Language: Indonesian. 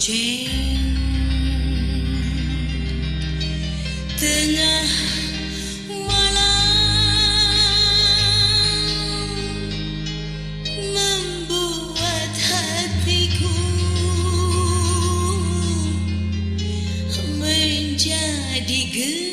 Lonceng tengah malam membuat hatiku menjadi gelap.